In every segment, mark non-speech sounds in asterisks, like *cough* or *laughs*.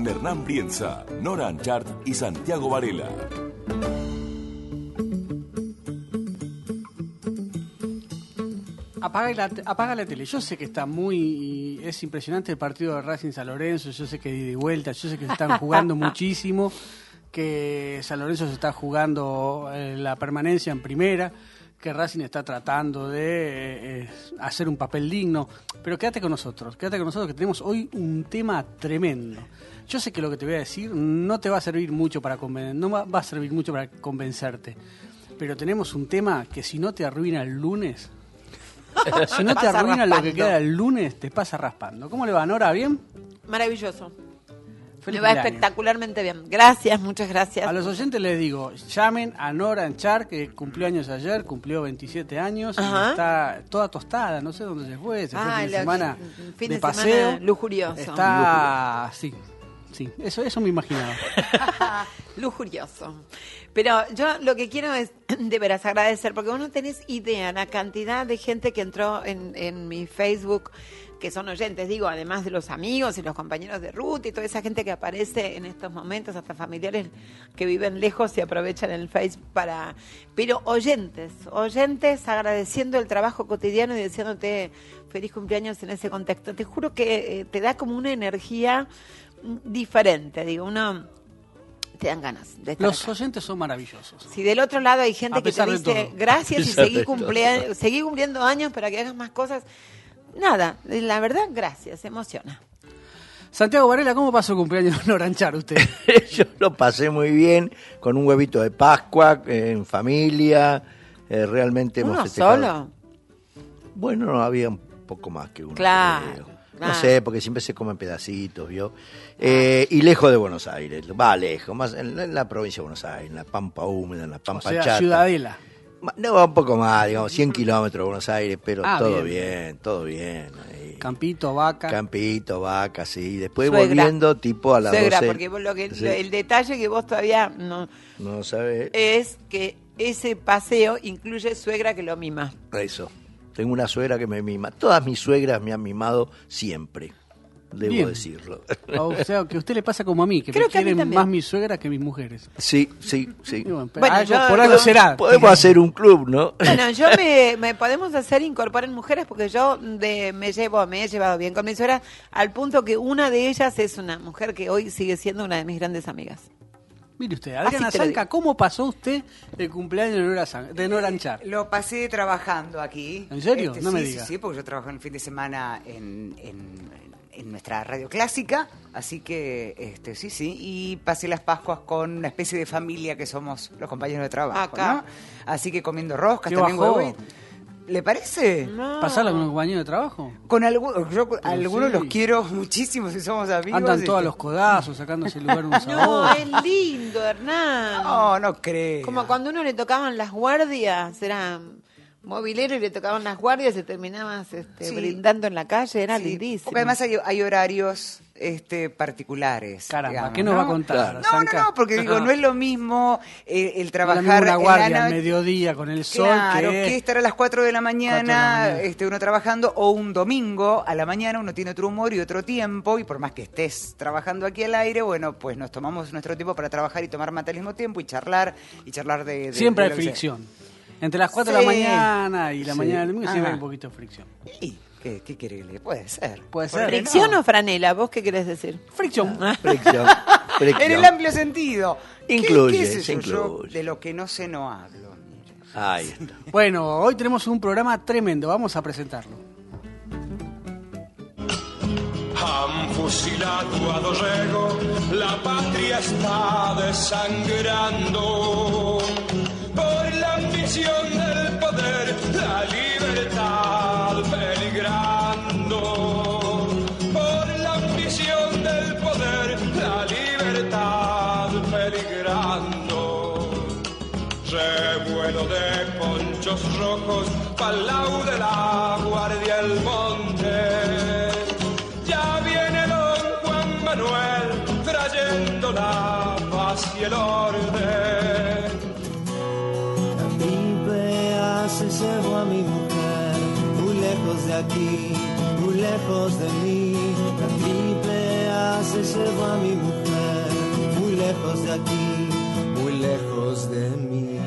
Con Hernán Brienza, Nora Anchart y Santiago Varela. Apaga la, apaga la tele. Yo sé que está muy. Es impresionante el partido de Racing San Lorenzo. Yo sé que de vuelta. Yo sé que se están jugando *laughs* muchísimo. Que San Lorenzo se está jugando eh, la permanencia en primera. Que Racing está tratando de eh, eh, hacer un papel digno. Pero quédate con nosotros. Quédate con nosotros que tenemos hoy un tema tremendo. Yo sé que lo que te voy a decir no te va a servir mucho para conven- no va a servir mucho para convencerte. Pero tenemos un tema que si no te arruina el lunes, *laughs* si no te arruina lo que queda el lunes, te pasa raspando. ¿Cómo le va, Nora? ¿Bien? Maravilloso. Feliz Me va cumpleaños. espectacularmente bien. Gracias, muchas gracias. A los oyentes les digo, llamen a Nora Anchar, que cumplió años ayer, cumplió 27 años, y Ajá. está toda tostada, no sé dónde se fue, se fue Ah, fin de semana fin de, de paseo. semana lujurioso. Está, sí, sí, eso, eso me imaginaba. *laughs* Lujurioso. Pero yo lo que quiero es *clears throat* de veras agradecer, porque vos no tenés idea la cantidad de gente que entró en, en mi Facebook, que son oyentes, digo, además de los amigos y los compañeros de Ruth y toda esa gente que aparece en estos momentos, hasta familiares que viven lejos y aprovechan el Facebook para... Pero oyentes, oyentes agradeciendo el trabajo cotidiano y diciéndote feliz cumpleaños en ese contexto. Te juro que eh, te da como una energía mm, diferente, digo, uno te dan ganas de estar Los acá. oyentes son maravillosos. Si del otro lado hay gente que te dice gracias *laughs* y seguí, cumplea- seguí cumpliendo años para que hagas más cosas, nada, la verdad, gracias, emociona. Santiago Varela, ¿cómo pasó el cumpleaños de Nora Anchar usted? *laughs* Yo lo pasé muy bien con un huevito de Pascua, eh, en familia. eh, realmente hemos ¿Uno festejado. solo? Bueno, no había un poco más que uno. Claro. Claro. No sé, porque siempre se comen pedacitos, ¿vio? Eh, y lejos de Buenos Aires, va lejos, más en la, en la provincia de Buenos Aires, en la Pampa Húmeda, en la O Pampa sea, Chata. Ciudadela. No, un poco más, digamos, 100 kilómetros de Buenos Aires, pero Ah, todo bien. bien. todo bien. ahí. Campito, Vaca. Campito, vaca, sí. Después Suegra. volviendo tipo a las Suegra, 12. porque vos lo que, Sí. el detalle que vos todavía no No sabe es que ese paseo incluye suegra que lo mima. eso. Tengo una suegra que me mima. Todas mis suegras me han mimado siempre. Debo Bien. decirlo. O sea, que a usted le pasa como a mí, que Creo me que quieren más mis suegras que mis mujeres. Sí, sí, sí. Bueno, pero Bueno, algo- yo- por algo yo- será. Podemos hacer un club, ¿no? Bueno, yo me, me podemos hacer incorporar mujeres porque yo de, me llevo, me he llevado bien con mi suegra al punto que una de ellas es una mujer que hoy sigue siendo una de mis grandes amigas. Mire usted, Adriana Zanca. ¿cómo pasó usted el cumpleaños de Nora, Zan- de Nora Anchar? Lo pasé trabajando aquí. ¿En serio? No sí, me sí, diga. Sí, porque yo trabajo en el fin de semana en, en- en nuestra radio clásica, así que este, sí, sí, y pasé las Pascuas con una especie de familia que somos los compañeros de trabajo, Acá. ¿no? Así que comiendo roscas, ¿Qué también huevo. ¿Le parece? No. ¿Pasarla con un compañero de trabajo? Con algunos, yo con algunos sí. los quiero muchísimo si somos amigos. Andan todos a los codazos, sacándose el lugar unos *laughs* No, es lindo, Hernán. No, no creo. Como cuando uno le tocaban las guardias, era movilero y le tocaban las guardias y terminabas este, Sí. brindando en la calle, era Sí, lindísimo. Porque además hay, hay horarios este, particulares. Caramba, digamos, ¿qué nos va a contar, No, no, no, porque digo, no es lo mismo eh, el No trabajar una en guardia la al no- mediodía con el sol Claro, que... que estar a las 4 de la mañana, Cuatro de la mañana. Este, uno trabajando, o un domingo a la mañana uno tiene otro humor y otro tiempo, y por más que estés trabajando aquí al aire, bueno, pues nos tomamos nuestro tiempo para trabajar y tomar mate al mismo tiempo y charlar, y charlar de... de- Siempre de hay sea. Entre las 4 de la mañana y la Sí. mañana del domingo siempre Ajá. hay un poquito de fricción. ¿Y qué, qué quiere que le- Puede ser. Puede ¿Por ser. qué ¿Fricción no? o franela? ¿Vos qué querés decir? Fricción. *laughs* Fricción. fricción. En el amplio sentido. ¿Qué- Incluye, qué es se eso? Yo incluye. de lo que no sé no hablo. Ahí está. Bueno, hoy tenemos un programa tremendo, vamos a presentarlo. Han fusilado a Dorrego, la patria está desangrando la ambición del poder, la libertad peligrando. Por la ambición del poder, la libertad peligrando. Revuelo de ponchos rojos, palau de la guardia el monte. Ya viene don Juan Manuel trayendo la paz y el orden. A mi mujer muy lejos de aquí, muy lejos de mí. A se llevó a mi mujer muy lejos de aquí, muy lejos de mí.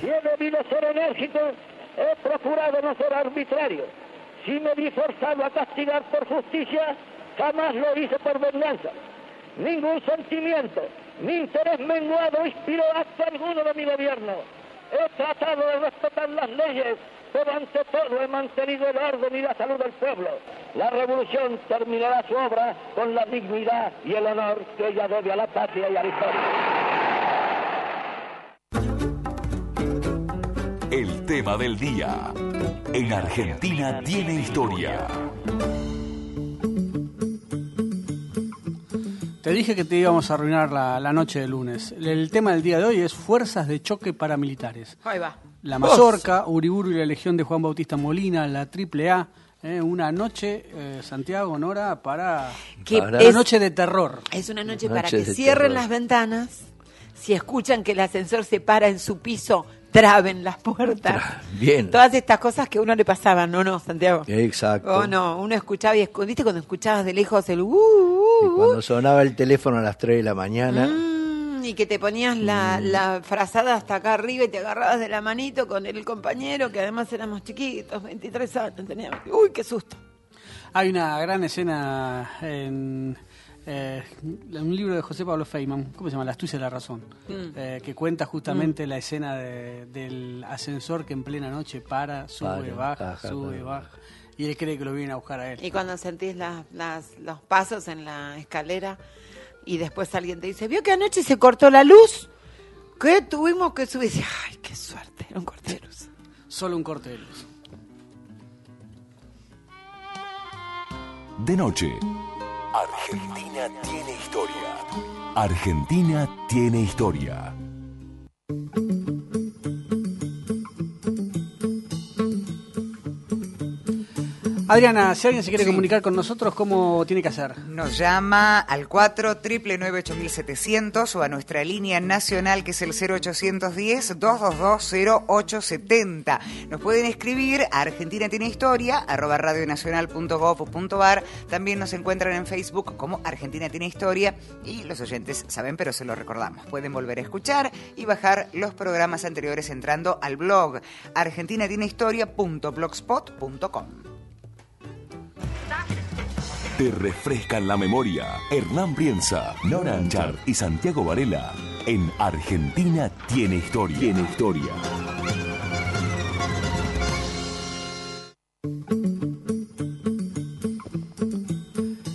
Si he debido ser enérgico, no ser arbitrario. Si me vi forzado a castigar por justicia, jamás lo hice por venganza. Ningún sentimiento, ni interés menguado inspiró acto alguno de mi gobierno. He tratado de respetar las leyes, pero ante todo he mantenido el orden y la salud del pueblo. La revolución terminará su obra con la dignidad y el honor que ella debe a la patria y a la historia. El tema del día. En Argentina tiene historia. Te dije que te íbamos a arruinar la, la noche de lunes. El tema del día de hoy es fuerzas de choque paramilitares. Ahí va. La Mazorca, Uriburu y la Legión de Juan Bautista Molina, la Triple A. eh, una noche, eh, Santiago, Nora, para... Que Una es- noche de terror. Es una noche Noches para que de cierren terror. las ventanas. Si escuchan que el ascensor se para en su piso, traben las puertas. Bien. Todas estas cosas que a uno le pasaban, ¿no, no, Santiago? Exacto. Oh, no, uno escuchaba y escondiste cuando escuchabas de lejos el uh, uh, Y uh, cuando sonaba el teléfono a las 3 de la mañana, mm, y que te ponías la, Mm. la frazada hasta acá arriba y te agarrabas de la manito con el compañero, que además éramos chiquitos, 23 años teníamos. Uy, qué susto. Hay una gran escena en, eh, un libro de José Pablo Feynman, ¿cómo se llama? La astucia de la razón, Mm. eh, que cuenta justamente la escena de- del ascensor que en plena noche para, sube, Para, baja, baja, sube, para. baja. Y él cree que lo vienen a buscar a él. Y cuando sentís las, las- los pasos en la escalera y después alguien te dice, ¿vio que anoche se cortó la luz? ¿Qué tuvimos que subir? Y dice, Ay, qué suerte, era un corte de luz. Solo un corte de luz. De noche. Argentina tiene historia. Argentina tiene historia. Adriana, si alguien se quiere Sí. comunicar con nosotros, ¿cómo tiene que hacer? Nos llama al 4 8700 o a nuestra línea nacional que es el 0810 222 0870. Nos pueden escribir a Argentina tiene historia arroba radionacional.gov.ar. También nos encuentran en Facebook como Argentina tiene historia y los oyentes saben, pero se lo recordamos. Pueden volver a escuchar y bajar los programas anteriores entrando al blog argentinatienehistoria.blogspot.com. Te refrescan la memoria. Hernán Brienza, Nora Anchar y Santiago Varela. En Argentina tiene historia. Tiene historia.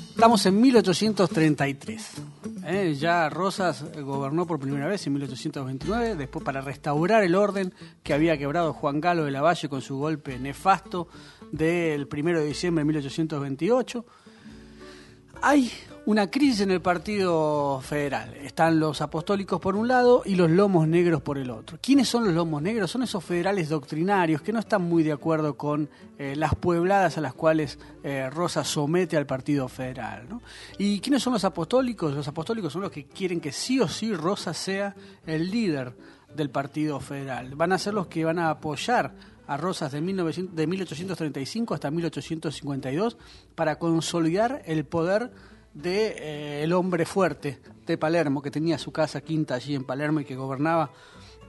Estamos en 1833. ¿eh? Ya Rosas gobernó por primera vez en 1829, después para restaurar el orden que había quebrado Juan Galo de Lavalle con su golpe nefasto del 1 de diciembre de 1828. Hay una crisis en el Partido Federal. Están los apostólicos por un lado y los lomos negros por el otro. ¿Quiénes son los lomos negros? Son esos federales doctrinarios que no están muy de acuerdo con eh, las puebladas a las cuales eh, Rosa somete al Partido Federal. ¿no? ¿Y quiénes son los apostólicos? Los apostólicos son los que quieren que sí o sí Rosa sea el líder del Partido Federal. Van a ser los que van a apoyar a Rosas de, 1900 de 1835 hasta 1852 para consolidar el poder de eh, hombre fuerte de Palermo que tenía su casa quinta allí en Palermo y que gobernaba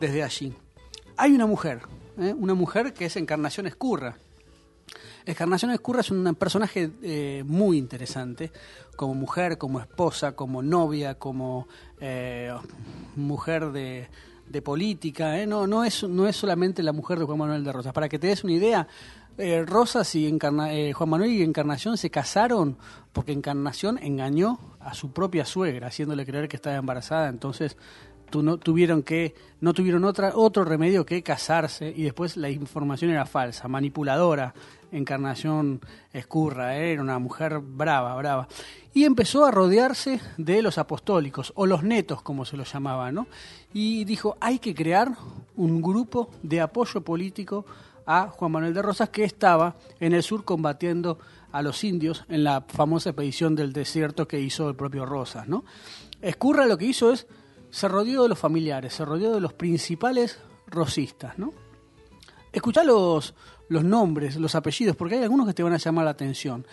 desde allí. Hay una mujer, ¿eh? una mujer que es Encarnación Escurra. Encarnación Escurra es un personaje eh, muy interesante, como mujer, como esposa, como novia, como mujer de, de política. ¿eh? No, no, es, no es solamente la mujer de Juan Manuel de Rosas. Para que te des una idea, eh, Rosas y Encarna- eh, Juan Manuel y Encarnación se casaron porque Encarnación engañó a su propia suegra, haciéndole creer que estaba embarazada. Entonces tu- no, tuvieron que, no tuvieron otra, otro remedio que casarse y después la información era falsa, manipuladora, Encarnación Escurra, ¿eh? era una mujer brava, brava. Y empezó a rodearse de los apostólicos, o los netos, como se los llamaba, ¿no? Y dijo, hay que crear un grupo de apoyo político a Juan Manuel de Rosas, que estaba en el sur combatiendo a los indios en la famosa expedición del desierto que hizo el propio Rosas, ¿no? Escurra lo que hizo es, se rodeó de los familiares, se rodeó de los principales rosistas, ¿no? Escuchá los, los nombres, los apellidos, porque hay algunos que te van a llamar la atención.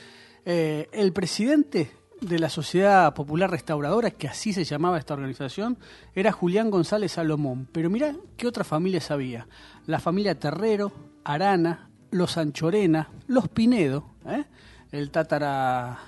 Eh, el presidente de la Sociedad Popular Restauradora, que así se llamaba esta organización, era Julián González Salomón. Pero mirá qué otras familias había. La familia Terrero, Arana, los Anchorena, los Pinedo, ¿eh? el tatara,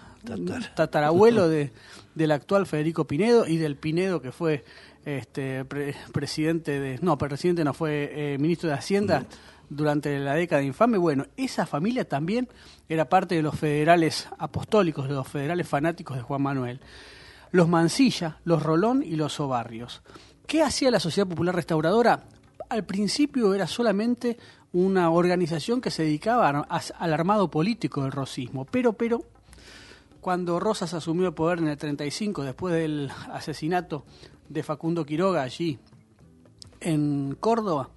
tatarabuelo *laughs* de, del actual Federico Pinedo y del Pinedo que fue este pre- presidente de no presidente no fue eh, ministro de Hacienda durante la década infame bueno esa familia también era parte de los federales apostólicos de los federales fanáticos de Juan Manuel. Los Mansilla los Rolón y los Obarrios. Qué hacía la Sociedad Popular Restauradora al principio era solamente una organización que se dedicaba al armado político del rosismo pero pero cuando Rosas asumió el poder en el 35, después del asesinato de Facundo Quiroga allí en Córdoba,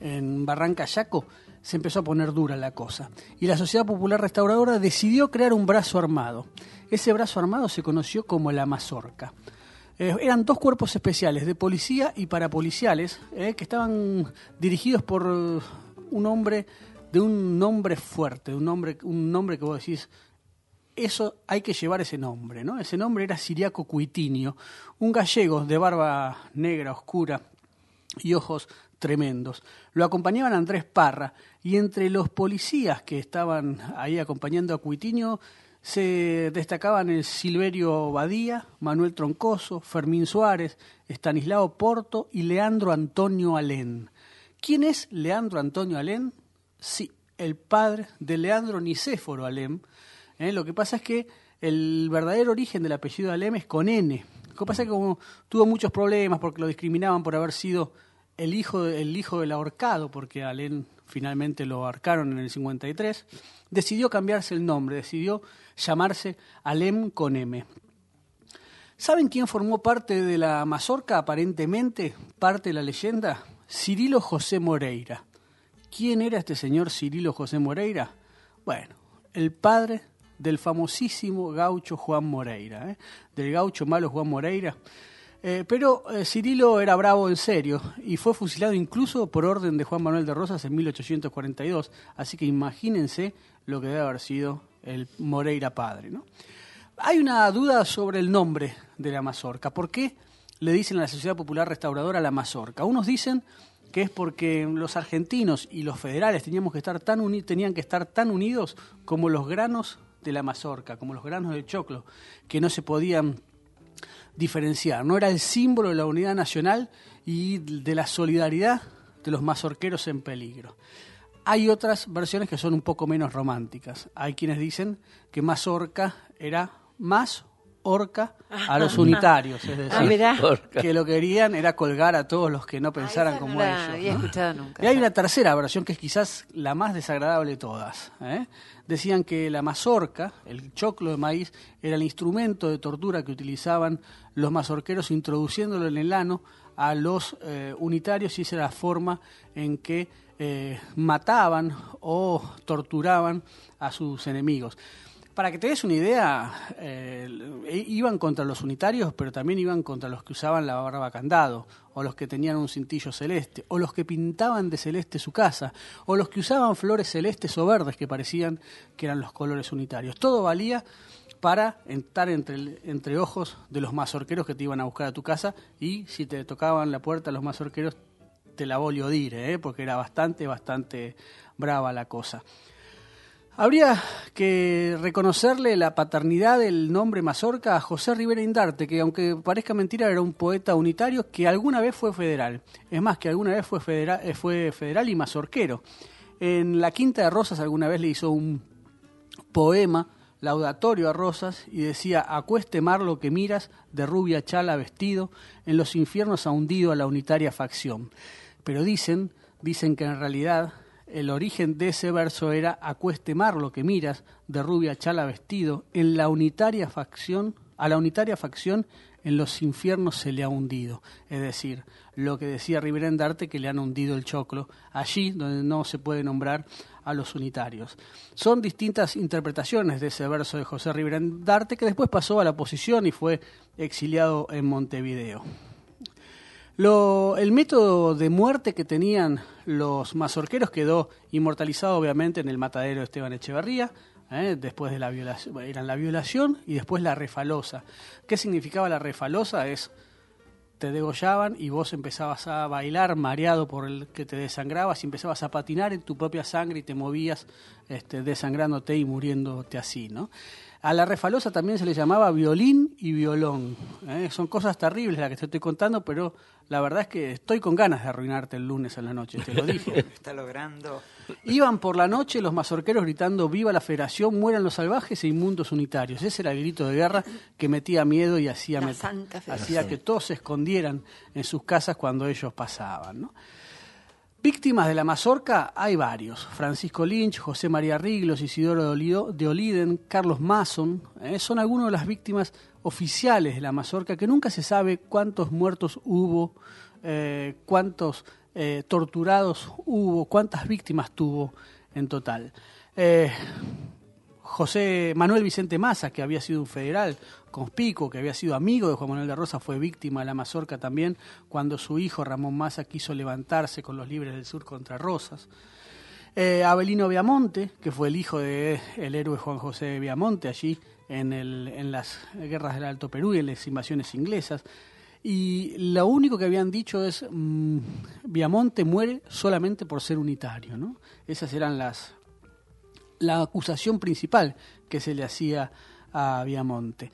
en Barranca Yaco, se empezó a poner dura la cosa. Y la Sociedad Popular Restauradora decidió crear un brazo armado. Ese brazo armado se conoció como la Mazorca. Eh, eran dos cuerpos especiales de policía y parapoliciales eh, que estaban dirigidos por eh, un hombre de un nombre fuerte, un nombre, un nombre que vos decís, eso hay que llevar ese nombre, ¿no? Ese nombre era Siriaco Cuitinio, un gallego de barba negra oscura y ojos tremendos. Lo acompañaban Andrés Parra y entre los policías que estaban ahí acompañando a Cuitinio se destacaban el Silverio Badía, Manuel Troncoso, Fermín Suárez, Estanislao Porto y Leandro Antonio Alén. ¿Quién es Leandro Antonio Alén? Sí, el padre de Leandro Nicéforo Alén. ¿eh? Lo que pasa es que el verdadero origen del apellido Alem es con N. Lo que pasa es que como tuvo muchos problemas porque lo discriminaban por haber sido el hijo, el hijo del ahorcado, porque Alem finalmente lo ahorcaron en el 53, decidió cambiarse el nombre, decidió llamarse Alem con M. ¿Saben quién formó parte de la mazorca aparentemente, parte de la leyenda? Cirilo José Moreira. ¿Quién era este señor Cirilo José Moreira? Bueno, el padre del famosísimo gaucho Juan Moreira, ¿eh? del gaucho malo Juan Moreira. Eh, pero eh, Cirilo era bravo en serio y fue fusilado incluso por orden de Juan Manuel de Rosas en 1842, así que imagínense lo que debe haber sido el Moreira padre. ¿no? Hay una duda sobre el nombre de la mazorca. ¿Por qué le dicen a la Sociedad Popular Restauradora la mazorca? Unos dicen que es porque los argentinos y los federales tenían que estar tan unidos como los granos de la mazorca, como los granos del choclo, que no se podían diferenciar. No era el símbolo de la unidad nacional y de la solidaridad de los mazorqueros en peligro. Hay otras versiones que son un poco menos románticas. Hay quienes dicen que mazorca era más orca a *laughs* los unitarios, es decir, Ah, que lo que querían era colgar a todos los que no pensaran esa no como la ellos. había ¿no? escuchado nunca. Y hay una tercera versión que es quizás la más desagradable de todas. ¿eh? Decían que la mazorca, el choclo de maíz, era el instrumento de tortura que utilizaban los mazorqueros introduciéndolo en el ano a los eh, unitarios y esa era la forma en que eh, mataban o torturaban a sus enemigos. Para que te des una idea, eh, iban contra los unitarios, pero también iban contra los que usaban la barba candado, o los que tenían un cintillo celeste, o los que pintaban de celeste su casa, o los que usaban flores celestes o verdes que parecían que eran los colores unitarios. Todo valía para estar entre, entre ojos de los mazorqueros que te iban a buscar a tu casa y si te tocaban la puerta los mazorqueros te la volvió dire, ¿eh? porque era bastante, bastante brava la cosa. Habría que reconocerle la paternidad del nombre Mazorca a José Rivera Indarte, que aunque parezca mentira era un poeta unitario que alguna vez fue federal. Es más, que alguna vez fue federal, eh, fue federal y mazorquero. En la Quinta de Rosas alguna vez le hizo un poema laudatorio a Rosas y decía, acueste mar lo que miras, de rubia chala vestido, en los infiernos ha hundido a la unitaria facción. Pero dicen, dicen que en realidad el origen de ese verso era acueste mar lo que miras, de rubia chala vestido, en la unitaria facción, a la unitaria facción en los infiernos se le ha hundido. Es decir, lo que decía Riverendarte que le han hundido el choclo, allí donde no se puede nombrar a los unitarios. Son distintas interpretaciones de ese verso de José Riverendarte que después pasó a la oposición y fue exiliado en Montevideo. Lo, el método de muerte que tenían los mazorqueros quedó inmortalizado obviamente en el matadero de Esteban Echeverría, ¿eh? después de la violación, eran la violación y después la refalosa. ¿Qué significaba la refalosa? Es te degollaban y vos empezabas a bailar mareado por el que te desangrabas y empezabas a patinar en tu propia sangre y te movías este, desangrándote y muriéndote así, ¿no? A la refalosa también se le llamaba violín y violón. ¿eh? Son cosas terribles las que te estoy contando, pero la verdad es que estoy con ganas de arruinarte el lunes en la noche, te lo *laughs* dije. Está logrando. Iban por la noche los mazorqueros gritando viva la federación, mueran los salvajes e inmundos unitarios. Ese era el grito de guerra que metía miedo y hacía, met- hacía que todos se escondieran en sus casas cuando ellos pasaban. ¿no? Víctimas de la mazorca hay varios. Francisco Lynch, José María Riglos, Isidoro de Oliden, Carlos Mason. ¿eh? Son algunas de las víctimas oficiales de la mazorca que nunca se sabe cuántos muertos hubo, eh, cuántos eh, torturados hubo, cuántas víctimas tuvo en total. José Manuel Vicente Massa, que había sido un federal conspicuo, que había sido amigo de Juan Manuel de Rosa, fue víctima de la mazorca también cuando su hijo Ramón Massa quiso levantarse con los libres del sur contra Rosas. Eh, Abelino Viamonte, que fue el hijo del héroe Juan José Viamonte allí en, las guerras del Alto Perú y en las invasiones inglesas. Y lo único que habían dicho es, mm, Viamonte muere solamente por ser unitario. ¿no? Esas eran las, la acusación principal que se le hacía a Viamonte.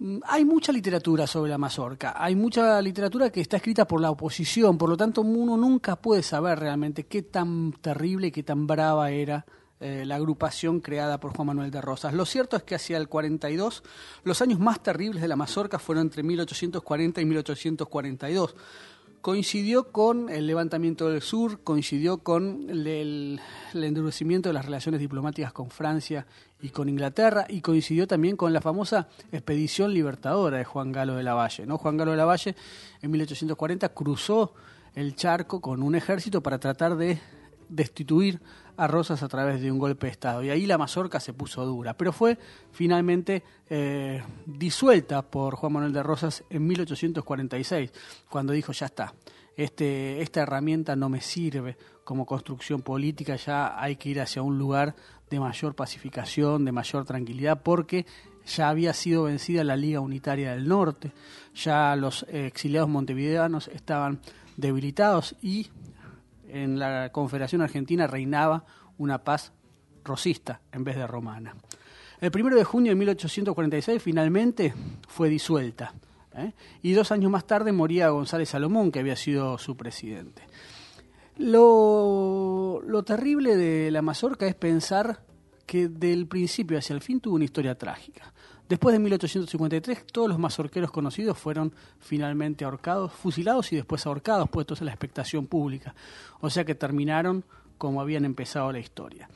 Mm, Hay mucha literatura sobre la mazorca, hay mucha literatura que está escrita por la oposición, por lo tanto uno nunca puede saber realmente qué tan terrible y qué tan brava era eh, la agrupación creada por Juan Manuel de Rosas. Lo cierto es que hacia el 42, los años más terribles de la mazorca fueron entre 1840 y 1842 coincidió con el levantamiento del sur, coincidió con el, el- endurecimiento de las relaciones diplomáticas con Francia y con Inglaterra, y coincidió también con la famosa expedición libertadora de Juan Galo de la Valle. ¿no? Juan Galo de la Valle en 1840 cruzó el charco con un ejército para tratar de destituir a Rosas a través de un golpe de Estado. Y ahí la mazorca se puso dura, pero fue finalmente eh, disuelta por Juan Manuel de Rosas en 1846, cuando dijo, ya está, este, esta herramienta no me sirve como construcción política, ya hay que ir hacia un lugar de mayor pacificación, de mayor tranquilidad, porque ya había sido vencida la Liga Unitaria del Norte, ya los eh, exiliados montevideanos estaban debilitados y en la Confederación Argentina reinaba una paz rosista en vez de romana. El primero de junio de 1846 finalmente fue disuelta ¿eh? y dos años más tarde moría González Salomón, que había sido su presidente. Lo, lo terrible de la mazorca es pensar que del principio hacia el fin tuvo una historia trágica. Después de 1853, todos los mazorqueros conocidos fueron finalmente ahorcados, fusilados y después ahorcados, puestos a la expectación pública. O sea que terminaron como habían empezado la historia.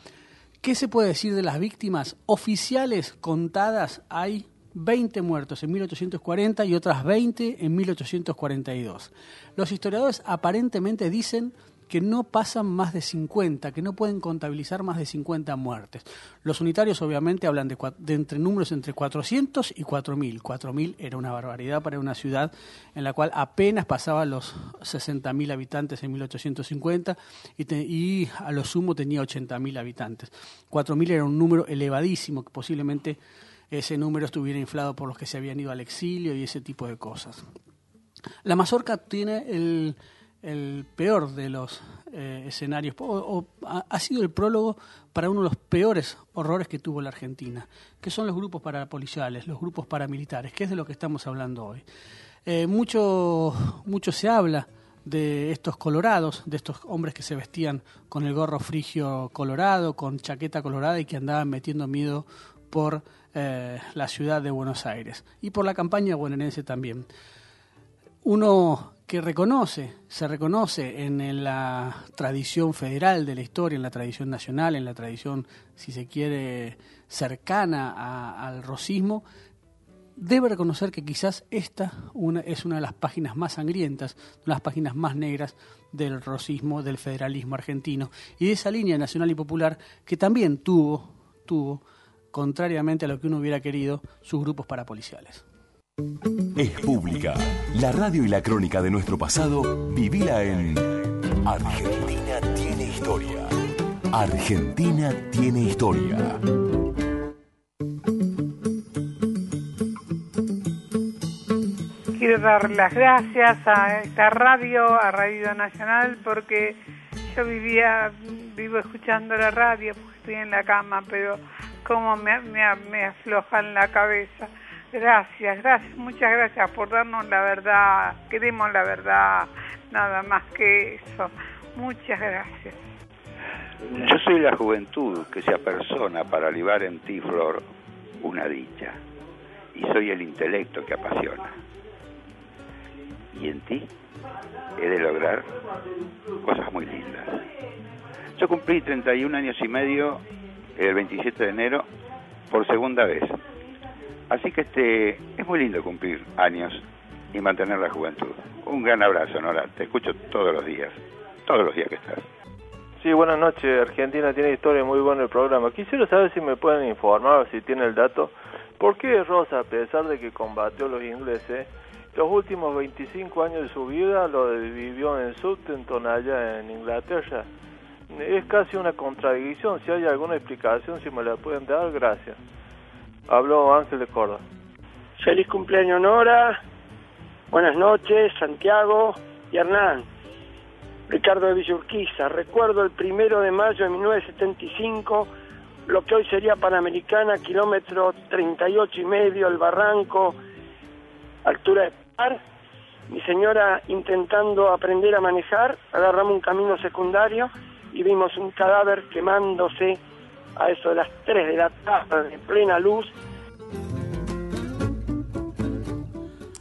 ¿Qué se puede decir de las víctimas? Oficiales contadas hay 20 muertos en 1840 y otras 20 en 1842. Los historiadores aparentemente dicen que no pasan más de 50, que no pueden contabilizar más de 50 muertes. Los unitarios obviamente hablan de, de entre números entre 400 y 4000. 4000 era una barbaridad para una ciudad en la cual apenas pasaba los 60.000 habitantes en 1850 y, te- y a lo sumo tenía 80.000 habitantes. 4000 era un número elevadísimo que posiblemente ese número estuviera inflado por los que se habían ido al exilio y ese tipo de cosas. La mazorca tiene el, el peor de los eh, escenarios, o, ha sido el prólogo para uno de los peores horrores que tuvo la Argentina, que son los grupos parapoliciales, los grupos paramilitares, que es de lo que estamos hablando hoy. Eh, mucho, mucho se habla de estos colorados, de estos hombres que se vestían con el gorro frigio colorado, con chaqueta colorada y que andaban metiendo miedo por eh, la ciudad de Buenos Aires y por la campaña bonaerense también. Uno que reconoce, se reconoce en la tradición federal de la historia, en la tradición nacional, en la tradición, si se quiere, cercana a- al rosismo, debe reconocer que quizás esta una, es una de las páginas más sangrientas, una de las páginas más negras del rosismo, del federalismo argentino y de esa línea nacional y popular que también tuvo, tuvo, contrariamente a lo que uno hubiera querido, sus grupos parapoliciales. Es pública. La radio y la crónica de nuestro pasado, vivila en Argentina tiene historia. Argentina tiene historia. Quiero dar las gracias a esta radio, a Radio Nacional, porque yo vivía, vivo escuchando la radio, porque estoy en la cama, pero como me, me, me aflojan la cabeza. Gracias, gracias, muchas gracias por darnos la verdad, queremos la verdad, nada más que eso. Muchas gracias. Yo soy la juventud que se apersona para libar en ti, Flor, una dicha. Y soy el intelecto que apasiona. Y en ti he de lograr cosas muy lindas. Yo cumplí 31 años y medio el 27 de enero por segunda vez. Así que este es muy lindo cumplir años y mantener la juventud. Un gran abrazo, Nora. Te escucho todos los días. Todos los días que estás. Sí, buenas noches. Argentina tiene historia muy buena el programa. Quisiera saber si me pueden informar si tiene el dato. ¿Por qué Rosa, a pesar de que combatió a los ingleses, los últimos 25 años de su vida lo vivió en Southampton, allá en Inglaterra? Es casi una contradicción. Si hay alguna explicación, si me la pueden dar, gracias. Habló Ángel de Córdoba. Feliz cumpleaños Nora, buenas noches Santiago y Hernán. Ricardo de Villurquiza, recuerdo el primero de mayo de 1975, lo que hoy sería Panamericana, kilómetro 38 y medio, el barranco, altura de par. Mi señora intentando aprender a manejar, agarramos un camino secundario y vimos un cadáver quemándose a eso de las 3 de la tarde, en plena luz,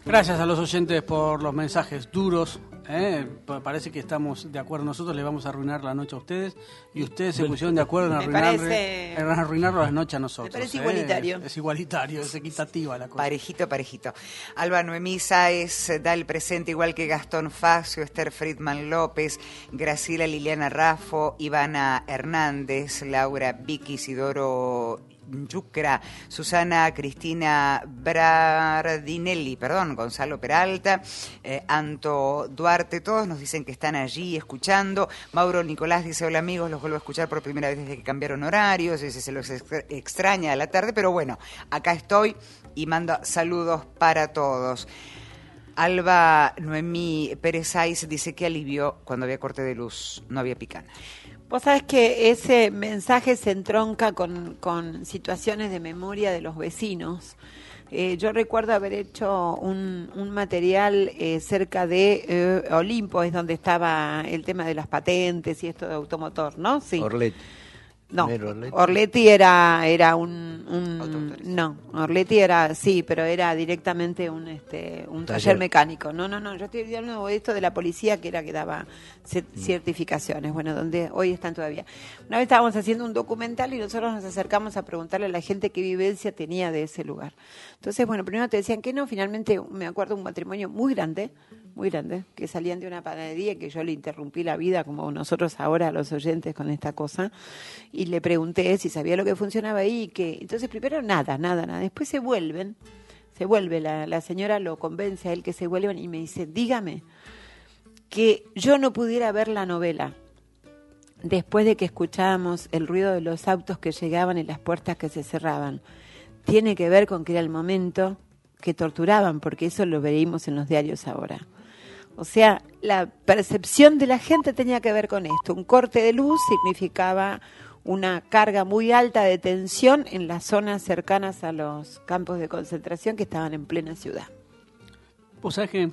Gracias a los oyentes por los mensajes duros. ¿Eh? Pa- Parece que estamos de acuerdo. Nosotros les vamos a arruinar la noche a ustedes y ustedes se pusieron de acuerdo en Me arruinarle, parece- en arruinarlo las noches a nosotros. Me parece ¿eh? igualitario. Es igualitario, es equitativa la cosa. Parejito, parejito. Alba Noemí Sáez eh, da el presente igual que Gastón Facio, Esther Friedman López, Graciela Liliana Raffo, Ivana Hernández, Laura Vicky Isidoro Yucra, Susana Cristina Bradinelli, perdón, Gonzalo Peralta, eh, Anto Duarte, todos nos dicen que están allí escuchando. Mauro Nicolás dice, hola amigos, los vuelvo a escuchar por primera vez desde que cambiaron horarios, ese se los extra- extraña a la tarde, pero bueno, acá estoy y mando saludos para todos. Alba Noemí Pérez Saiz dice que alivio cuando había corte de luz, no había picana. Vos sabés que ese mensaje se entronca con, con situaciones de memoria de los vecinos. Eh, yo recuerdo haber hecho un, un material eh, cerca de eh, Olimpo, es donde estaba el tema de las patentes y esto de automotor, ¿no? Sí. Orletti. No, Orletti. Orletti era era un, un- no, Orletti era sí, pero era directamente un este un taller, Taller. mecánico. No, no, no, yo estoy hablando de esto de la policía que era que daba Mm. certificaciones, bueno, donde hoy están todavía. Una vez estábamos haciendo un documental y nosotros nos acercamos a preguntarle a la gente qué vivencia tenía de ese lugar. Entonces, bueno, primero te decían que no, finalmente me acuerdo un matrimonio muy grande, muy grande, que salían de una panadería que yo le interrumpí la vida como nosotros ahora a los oyentes con esta cosa y le pregunté si sabía lo que funcionaba ahí y que entonces primero nada, nada, nada, después se vuelven, se vuelve la, la señora lo convence a él que se vuelvan y me dice, "Dígame que yo no pudiera ver la novela después de que escuchábamos el ruido de los autos que llegaban y las puertas que se cerraban. Tiene que ver con que era el momento que torturaban, porque eso lo veríamos en los diarios ahora. O sea, la percepción de la gente tenía que ver con esto. Un corte de luz significaba una carga muy alta de tensión en las zonas cercanas a los campos de concentración que estaban en plena ciudad. Vos sabés que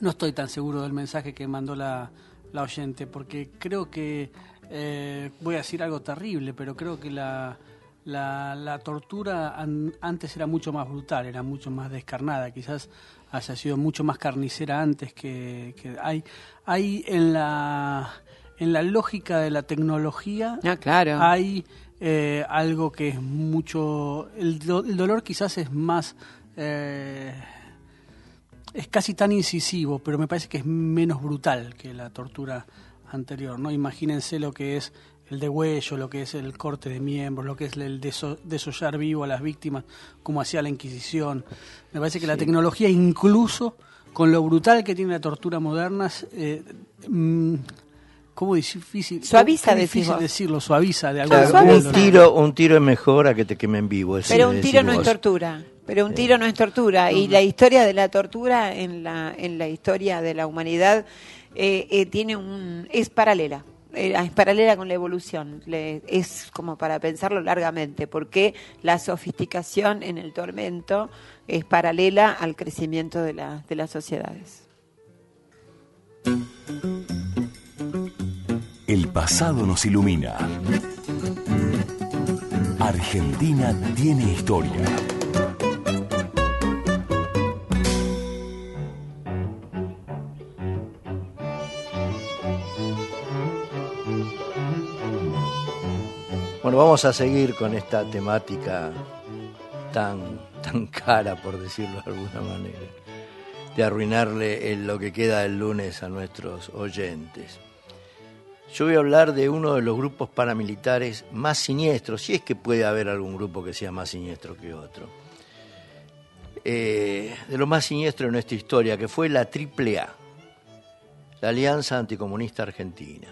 no estoy tan seguro del mensaje que mandó la, la oyente, porque creo que, eh, voy a decir algo terrible, pero creo que la, la, tortura an- antes era mucho más brutal, era mucho más descarnada, quizás haya sido mucho más carnicera antes que, que hay hay en la en la lógica de la tecnología Ah, claro. hay eh, algo que es mucho el, do- el dolor quizás es más eh, es casi tan incisivo, pero me parece que es menos brutal que la tortura anterior, ¿no? Imagínense lo que es el degüello, lo que es el corte de miembros, lo que es el deso- desollar vivo a las víctimas, como hacía la Inquisición. Me parece que la tecnología, incluso con lo brutal que tiene la tortura moderna, eh, mm, ¿cómo difícil? Suaviza, decís difícil decirlo, suaviza de alguna Claro, un tiro, un tiro es mejor a que te quemen vivo. Pero un tiro no es tortura. Pero un tiro no es tortura. Y la historia de la tortura en la, en la historia de la humanidad eh, eh, tiene un, es paralela. Eh, es paralela con la evolución. Le- es como para pensarlo largamente. Porque la sofisticación en el tormento es paralela al crecimiento de, la- de las sociedades. El pasado nos ilumina. Argentina tiene historia. Bueno, vamos a seguir con esta temática tan, tan cara, por decirlo de alguna manera, de arruinarle lo que queda el lunes a nuestros oyentes. Yo voy a hablar de uno de los grupos paramilitares más siniestros, si es que puede haber algún grupo que sea más siniestro que otro. Eh, de lo más siniestro de nuestra historia, que fue la AAA, la Alianza Anticomunista Argentina.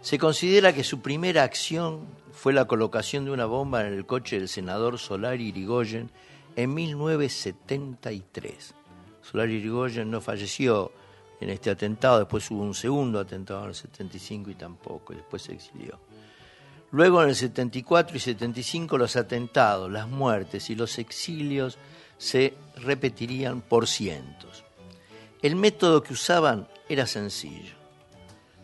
Se considera que su primera acción fue la colocación de una bomba en el coche del senador Solari Irigoyen en 1973. Solari Irigoyen no falleció en este atentado, después hubo un segundo atentado en el 75 y tampoco, y después se exilió. Luego en el 74 y 75 los atentados, las muertes y los exilios se repetirían por cientos. El método que usaban era sencillo.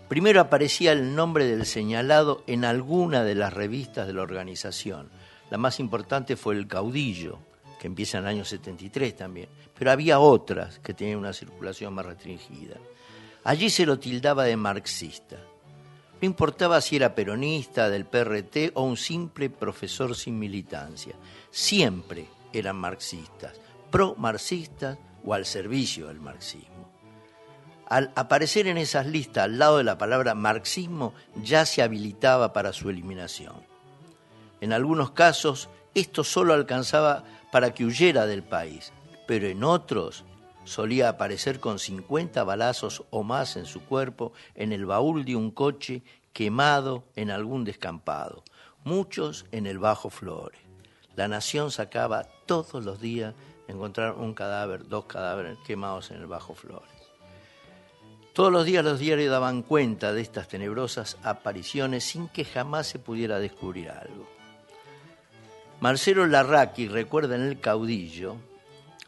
Primero aparecía el nombre del señalado en alguna de las revistas de la organización. La más importante fue El Caudillo, que empieza en el año 73 también, pero había otras que tenían una circulación más restringida. Allí se lo tildaba de marxista. No importaba si era peronista, del PRT o un simple profesor sin militancia. Siempre eran marxistas, pro-marxistas o al servicio del marxismo. Al aparecer en esas listas al lado de la palabra marxismo ya se habilitaba para su eliminación. En algunos casos esto solo alcanzaba para que huyera del país, pero en otros solía aparecer con 50 balazos o más en su cuerpo en el baúl de un coche quemado en algún descampado, muchos en el Bajo Flores. La nación sacaba todos los días encontrar un cadáver, dos cadáveres quemados en el Bajo Flores. Todos los días los diarios daban cuenta de estas tenebrosas apariciones sin que jamás se pudiera descubrir algo. Marcelo Larraqui recuerda en el caudillo,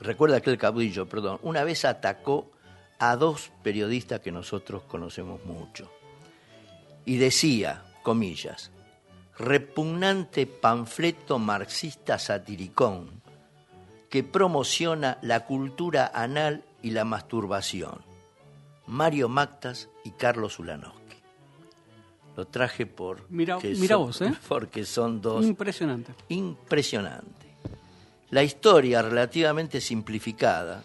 recuerda que el caudillo, perdón, una vez atacó a dos periodistas que nosotros conocemos mucho. Y decía, comillas, repugnante panfleto marxista satiricón que promociona la cultura anal y la masturbación. Mario Mactas y Carlos Ulanowski. Lo traje por Mira- mira son- vos, ¿eh? *laughs* porque son dos Impresionante. impresionante. La historia relativamente simplificada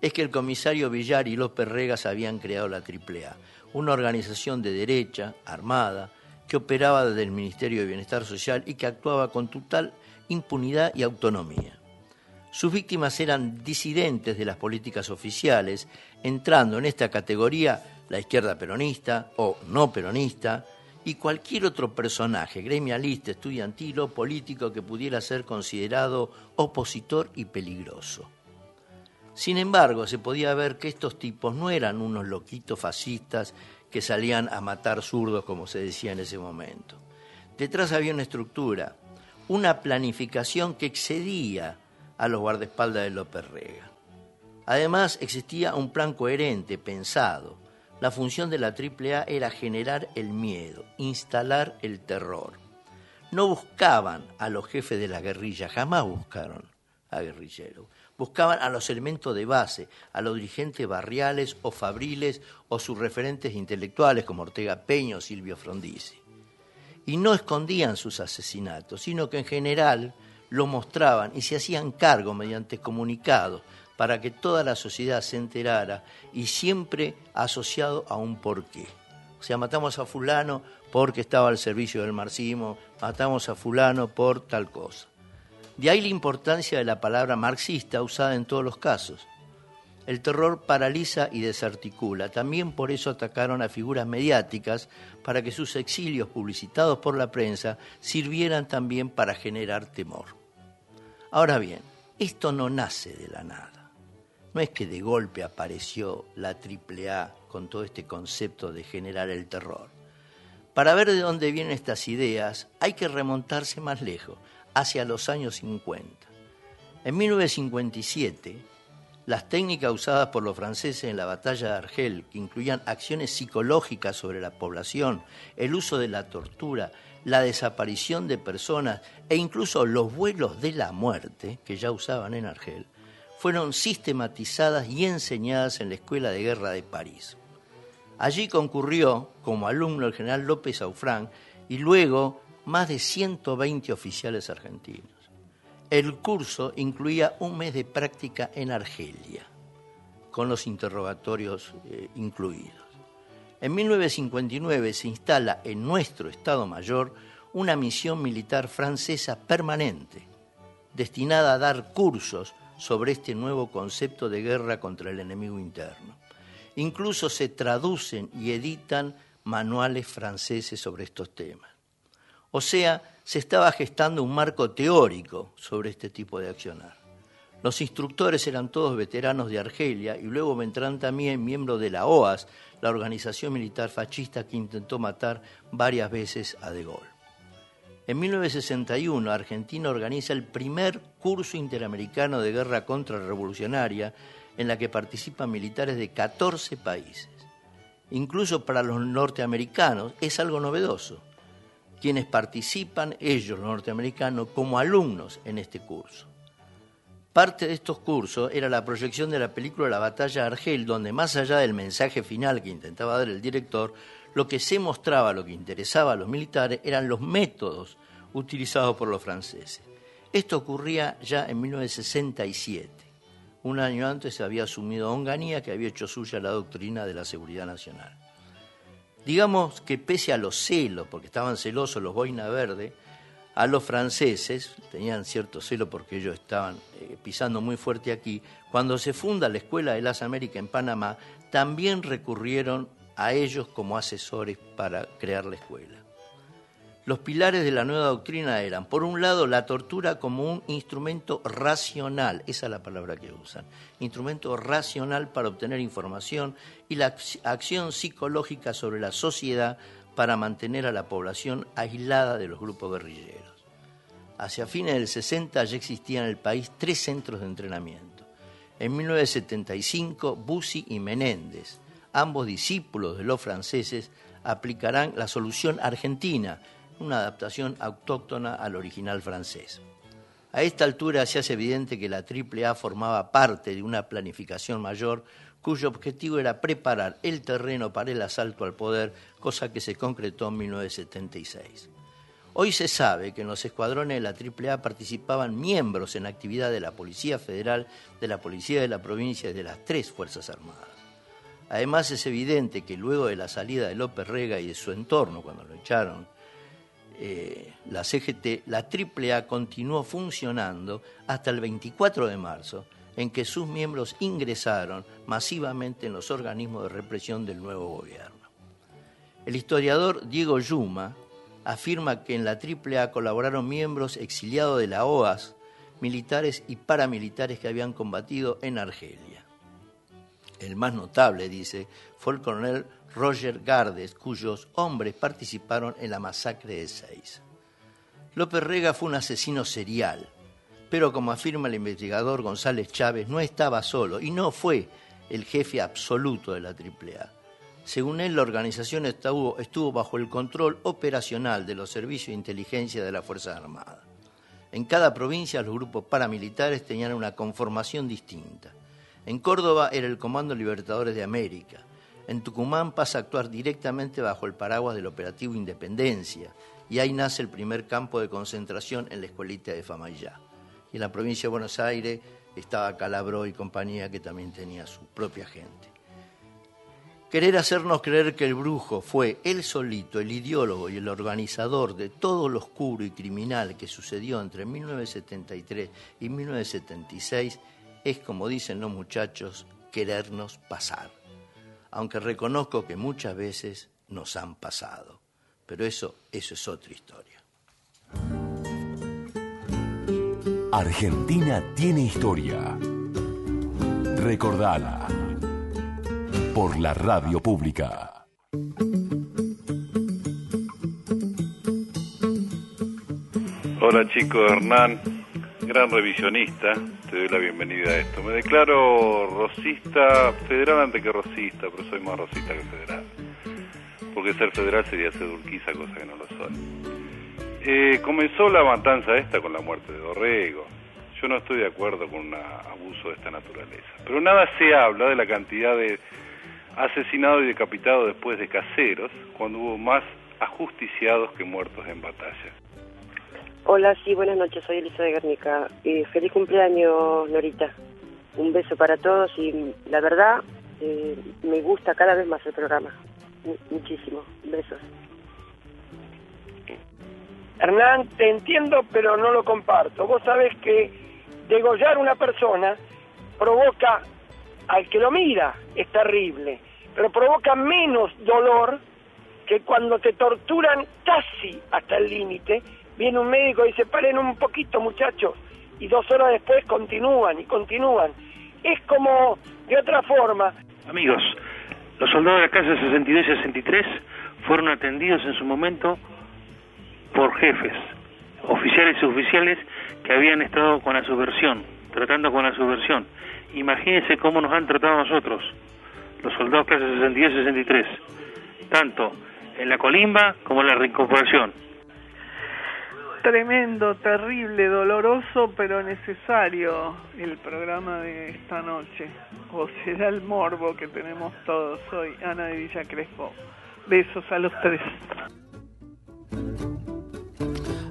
es que el comisario Villar y López Regas habían creado la AAA, una organización de derecha, armada, que operaba desde el Ministerio de Bienestar Social y que actuaba con total impunidad y autonomía. Sus víctimas eran disidentes de las políticas oficiales, entrando en esta categoría la izquierda peronista o no peronista y cualquier otro personaje, gremialista, estudiantil o político que pudiera ser considerado opositor y peligroso. Sin embargo, se podía ver que estos tipos no eran unos loquitos fascistas que salían a matar zurdos, como se decía en ese momento. Detrás había una estructura, una planificación que excedía a los guardaespaldas de López Rega. Además, existía un plan coherente, pensado. La función de la AAA era generar el miedo, instalar el terror. no buscaban a los jefes de la guerrilla, jamás buscaron a guerrilleros. Buscaban a los elementos de base, a los dirigentes barriales o fabriles o sus referentes intelectuales como Ortega Peño o Silvio Frondizi. Y no escondían sus asesinatos, sino que en general lo mostraban y se hacían cargo mediante comunicados para que toda la sociedad se enterara y siempre asociado a un porqué. O sea, matamos a fulano porque estaba al servicio del marxismo, matamos a fulano por tal cosa. De ahí la importancia de la palabra marxista usada en todos los casos. El terror paraliza y desarticula. También por eso atacaron a figuras mediáticas para que sus exilios publicitados por la prensa sirvieran también para generar temor. Ahora bien, esto no nace de la nada. No es que de golpe apareció la AAA con todo este concepto de generar el terror. Para ver de dónde vienen estas ideas hay que remontarse más lejos, hacia los años 50. En 1957, las técnicas usadas por los franceses en la batalla de Argel, que incluían acciones psicológicas sobre la población, el uso de la tortura, la desaparición de personas e incluso los vuelos de la muerte, que ya usaban en Argel, fueron sistematizadas y enseñadas en la Escuela de Guerra de París. Allí concurrió como alumno el general López Aufrán y luego más de 120 oficiales argentinos. El curso incluía un mes de práctica en Argelia, con los interrogatorios eh, incluidos. En 1959 se instala en nuestro Estado Mayor una misión militar francesa permanente, destinada a dar cursos sobre este nuevo concepto de guerra contra el enemigo interno. Incluso se traducen y editan manuales franceses sobre estos temas. O sea, se estaba gestando un marco teórico sobre este tipo de accionar. Los instructores eran todos veteranos de Argelia y luego vendrán también miembros de la OAS, la organización militar fascista que intentó matar varias veces a De Gaulle. En 1961, Argentina organiza el primer curso interamericano de guerra contrarrevolucionaria en la que participan militares de 14 países. Incluso para los norteamericanos es algo novedoso quienes participan, ellos los norteamericanos, como alumnos en este curso. Parte de estos cursos era la proyección de la película La batalla de Argel, donde más allá del mensaje final que intentaba dar el director, lo que se mostraba, lo que interesaba a los militares, eran los métodos utilizados por los franceses. Esto ocurría ya en 1967. Un año antes se había asumido Onganía, que había hecho suya la doctrina de la seguridad nacional. Digamos que pese a los celos, porque estaban celosos los boina verde, a los franceses, tenían cierto celo porque ellos estaban eh, pisando muy fuerte aquí, cuando se funda la Escuela de las Américas en Panamá, también recurrieron a ellos como asesores para crear la escuela. Los pilares de la nueva doctrina eran, por un lado, la tortura como un instrumento racional, esa es la palabra que usan, instrumento racional para obtener información y la acción psicológica sobre la sociedad para mantener a la población aislada de los grupos guerrilleros. Hacia fines del 60 ya existían en el país tres centros de entrenamiento. En 1975, Bussi y Menéndez, ambos discípulos de los franceses, aplicarán la solución argentina, una adaptación autóctona al original francés. A esta altura se hace evidente que la AAA formaba parte de una planificación mayor cuyo objetivo era preparar el terreno para el asalto al poder, cosa que se concretó en 1976. Hoy se sabe que en los escuadrones de la AAA participaban miembros en actividad de la Policía Federal, de la Policía de la Provincia y de las tres Fuerzas Armadas. Además es evidente que luego de la salida de López Rega y de su entorno, cuando lo echaron eh, la CGT, la AAA continuó funcionando hasta el 24 de marzo, en que sus miembros ingresaron masivamente en los organismos de represión del nuevo gobierno. El historiador Diego Yuma afirma que en la AAA colaboraron miembros exiliados de la OAS, militares y paramilitares que habían combatido en Argelia. El más notable, dice, fue el coronel Roger Gardes, cuyos hombres participaron en la masacre de Seis. López Rega fue un asesino serial, pero como afirma el investigador González Chávez, no estaba solo y no fue el jefe absoluto de la AAA. Según él, la organización estuvo, estuvo bajo el control operacional de los servicios de inteligencia de las Fuerzas Armadas. En cada provincia los grupos paramilitares tenían una conformación distinta. En Córdoba era el Comando Libertadores de América. En Tucumán pasa a actuar directamente bajo el paraguas del Operativo Independencia y ahí nace el primer campo de concentración en la escuelita de Famayá. Y en la provincia de Buenos Aires estaba Calabró y compañía que también tenía su propia gente. Querer hacernos creer que el brujo fue él solito, el ideólogo y el organizador de todo lo oscuro y criminal que sucedió entre 1973 y 1976 es, como dicen los muchachos, querernos pasar. Aunque reconozco que muchas veces nos han pasado. Pero eso, eso es otra historia. Argentina tiene historia. Recordala. Por la radio pública. Hola chicos, Hernán, gran revisionista, te doy la bienvenida a esto. Me declaro rosista, federal antes que rosista, pero soy más rosista que federal. Porque ser federal sería ser urquiza, cosa que no lo soy. Eh, comenzó la matanza esta con la muerte de Dorrego. Yo no estoy de acuerdo con un abuso de esta naturaleza. Pero nada se habla de la cantidad de asesinados y decapitados después de caseros, cuando hubo más ajusticiados que muertos en batalla. Hola, sí, buenas noches, soy Elisa de Guernica. Eh, feliz cumpleaños, Norita. Un beso para todos y la verdad eh, me gusta cada vez más el programa. Mu- muchísimo. Besos. Hernán, te entiendo, pero no lo comparto. Vos sabés que degollar una persona provoca al que lo mira, es terrible, pero provoca menos dolor que cuando te torturan casi hasta el límite. Viene un médico y dice, paren un poquito muchachos, y dos horas después continúan y continúan. Es como, de otra forma, Amigos, los soldados de la casa 62 y 63 fueron atendidos en su momento por jefes, oficiales y suboficiales que habían estado con la subversión, tratando con la subversión. Imagínense cómo nos han tratado a nosotros, los soldados clase 62 y 63, tanto en la colimba como en la reincorporación. Tremendo, terrible, doloroso, pero necesario el programa de esta noche. O será el morbo que tenemos todos. Soy Ana de Villa Crespo. Besos a los tres.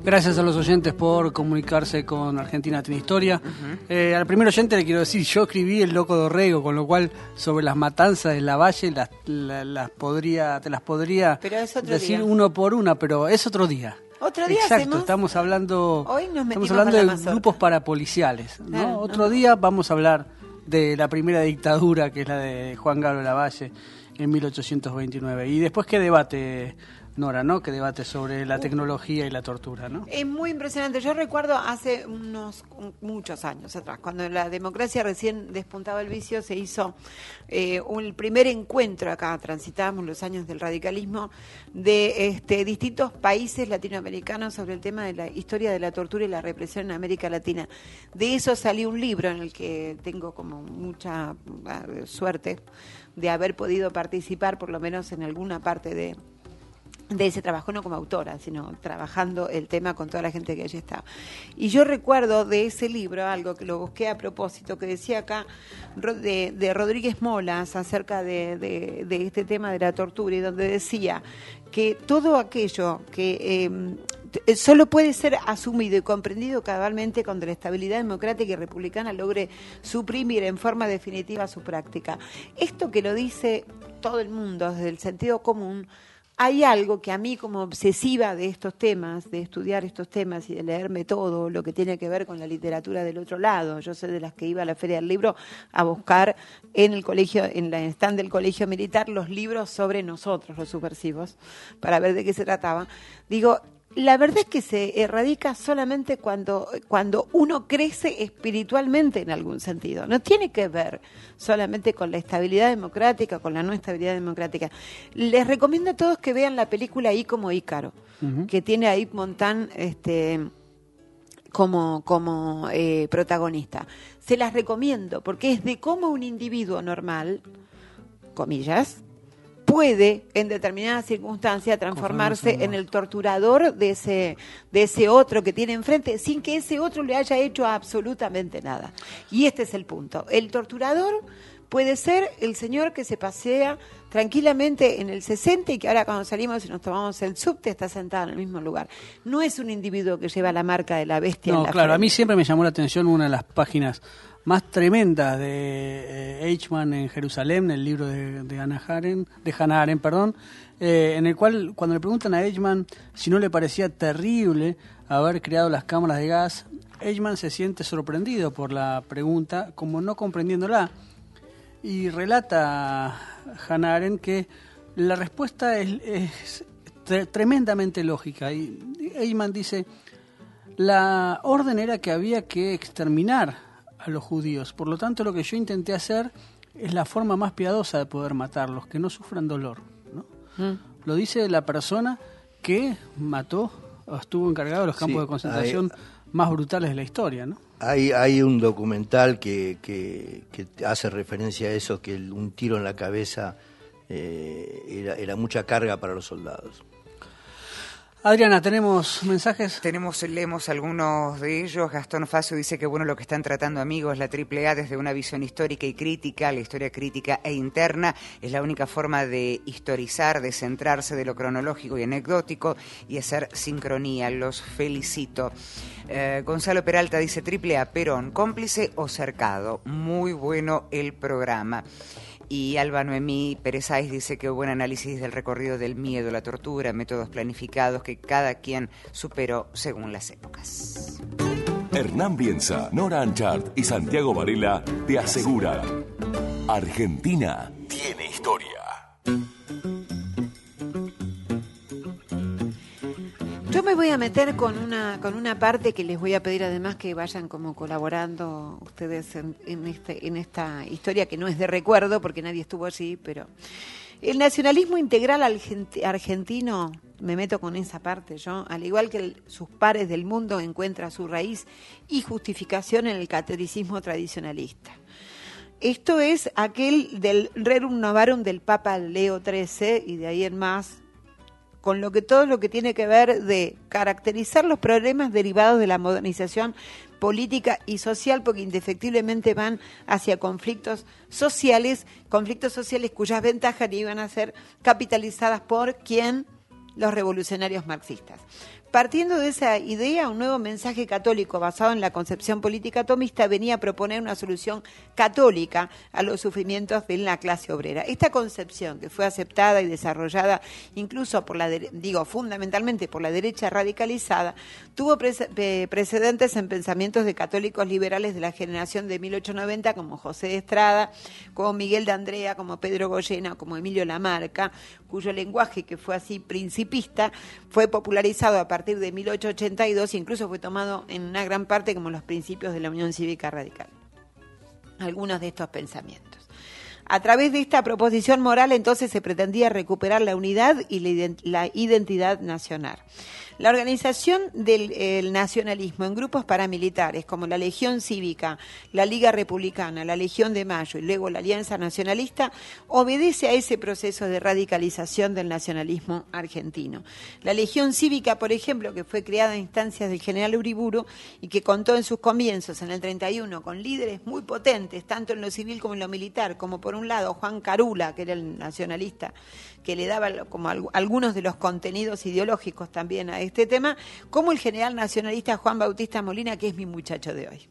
Gracias a los oyentes por comunicarse con Argentina Tiene Historia. Eh, al primer oyente le quiero decir, yo escribí El Loco Dorrego, con lo cual sobre las matanzas de la Valle las, la- las podría, te las podría Pero es otro decir día. uno por una, pero es otro día. ¿Otro día Exacto, hacemos? estamos hablando, Hoy nos estamos hablando de grupos parapoliciales. ¿no? Claro, otro día vamos a hablar de la primera dictadura, que es la de Juan Galo Lavalle en 1829. Y después qué debate, Nora, ¿no? Qué debate sobre la tecnología y la tortura, ¿no? Es muy impresionante. Yo recuerdo hace unos muchos años atrás, cuando la democracia recién despuntaba el vicio, se hizo eh, un primer encuentro acá, transitábamos los años del radicalismo, de este, distintos países latinoamericanos sobre el tema de la historia de la tortura y la represión en América Latina. De eso salió un libro en el que tengo como mucha ah, suerte de haber podido participar, por lo menos en alguna parte de, de ese trabajo, no como autora, sino trabajando el tema con toda la gente que allí estaba. Y yo recuerdo de ese libro algo que lo busqué a propósito, que decía acá de, de Rodríguez Molas acerca de, de- este tema de la tortura, y donde decía que todo aquello que eh, t- solo puede ser asumido y comprendido cabalmente cuando la estabilidad democrática y republicana logre suprimir en forma definitiva su práctica. Esto que lo dice todo el mundo desde el sentido común, hay algo que a mí como obsesiva de estos temas, de estudiar estos temas y de leerme todo lo que tiene que ver con la literatura del otro lado, yo soy de las que iba a la Feria del Libro a buscar en el colegio, en la stand del colegio militar, los libros sobre nosotros, los subversivos, para ver de qué se trataba. Digo, la verdad es que se erradica solamente cuando, cuando uno crece espiritualmente en algún sentido. No tiene que ver solamente con la estabilidad democrática, con la no estabilidad democrática. Les recomiendo a todos que vean la película I como Ícaro, que tiene a Yves Montand este, como, como eh, protagonista. Se las recomiendo porque es de cómo un individuo normal, comillas, puede en determinadas circunstancias transformarse en el torturador de ese de ese otro que tiene enfrente sin que ese otro le haya hecho absolutamente nada. Y este es el punto. El torturador puede ser el señor que se pasea tranquilamente en el 60 y que ahora cuando salimos y nos tomamos el subte está sentado en el mismo lugar. No es un individuo que lleva la marca de la bestia en No, la claro, a mí siempre me llamó la atención una de las páginas más tremendas de eh, Eichmann en Jerusalén, el libro de, de de Hannah perdón, eh, en el cual cuando le preguntan a Eichmann si no le parecía terrible haber creado las cámaras de gas, Eichmann se siente sorprendido por la pregunta, como no comprendiéndola, y relata Hannah que la respuesta es, es tre- tremendamente lógica. Y Eichmann dice, la orden era que había que exterminar a los judíos. Por lo tanto, lo que yo intenté hacer es la forma más piadosa de poder matarlos, que no sufran dolor. ¿no? Mm. Lo dice la persona que mató o estuvo encargado de los campos Sí, de concentración más brutales de la historia. ¿no? Hay, hay un documental que, que, que hace referencia a eso, que el- un tiro en la cabeza eh, era, era mucha carga para los soldados. Adriana, ¿tenemos mensajes? Tenemos, leemos algunos de ellos. Gastón Facio dice que bueno lo que están tratando amigos, la AAA desde una visión histórica y crítica, la historia crítica e interna es la única forma de historizar, de centrarse de lo cronológico y anecdótico y hacer sincronía. Los felicito. Eh, Gonzalo Peralta dice AAA, Perón, cómplice o cercado. Muy bueno el programa. Y Alba Noemí Pérez Aiz dice que buen análisis del recorrido del miedo, la tortura, métodos planificados que cada quien superó según las épocas. Hernán Bienza, Nora Anchart y Santiago Varela te aseguran. Argentina tiene historia. Yo me voy a meter con una con una parte que les voy a pedir además que vayan como colaborando ustedes en, en este en esta historia que no es de recuerdo porque nadie estuvo allí, pero el nacionalismo integral argent- argentino, me meto con esa parte yo, al igual que sus pares del mundo encuentra su raíz y justificación en el catolicismo tradicionalista. Esto es aquel del Rerum Novarum del Papa Leo XIII y de ahí en más con lo que todo lo que tiene que ver de caracterizar los problemas derivados de la modernización política y social, porque indefectiblemente van hacia conflictos sociales, conflictos sociales cuyas ventajas iban a ser capitalizadas por quién, los revolucionarios marxistas. Partiendo de esa idea, un nuevo mensaje católico basado en la concepción política tomista venía a proponer una solución católica a los sufrimientos de la clase obrera. Esta concepción, que fue aceptada y desarrollada incluso por la, digo, fundamentalmente por la derecha radicalizada, tuvo precedentes en pensamientos de católicos liberales de la generación de 1890, como José de Estrada, como Miguel de Andrea, como Pedro Goyena, como Emilio Lamarca, cuyo lenguaje, que fue así principista, fue popularizado a partir de 1882 e incluso fue tomado en una gran parte como los principios de la Unión Cívica Radical. Algunos de estos pensamientos. A través de esta proposición moral entonces se pretendía recuperar la unidad y la identidad nacional. La organización del el nacionalismo en grupos paramilitares como la Legión Cívica, la Liga Republicana, la Legión de Mayo y luego la Alianza Nacionalista obedece a ese proceso de radicalización del nacionalismo argentino. La Legión Cívica, por ejemplo, que fue creada a instancias del general Uriburu y que contó en sus comienzos en el 31 con líderes muy potentes, tanto en lo civil como en lo militar, como por un lado Juan Carula, que era el nacionalista, que le daba como al- algunos de los contenidos ideológicos también a este tema, como el general nacionalista Juan Bautista Molina, que es mi muchacho de hoy.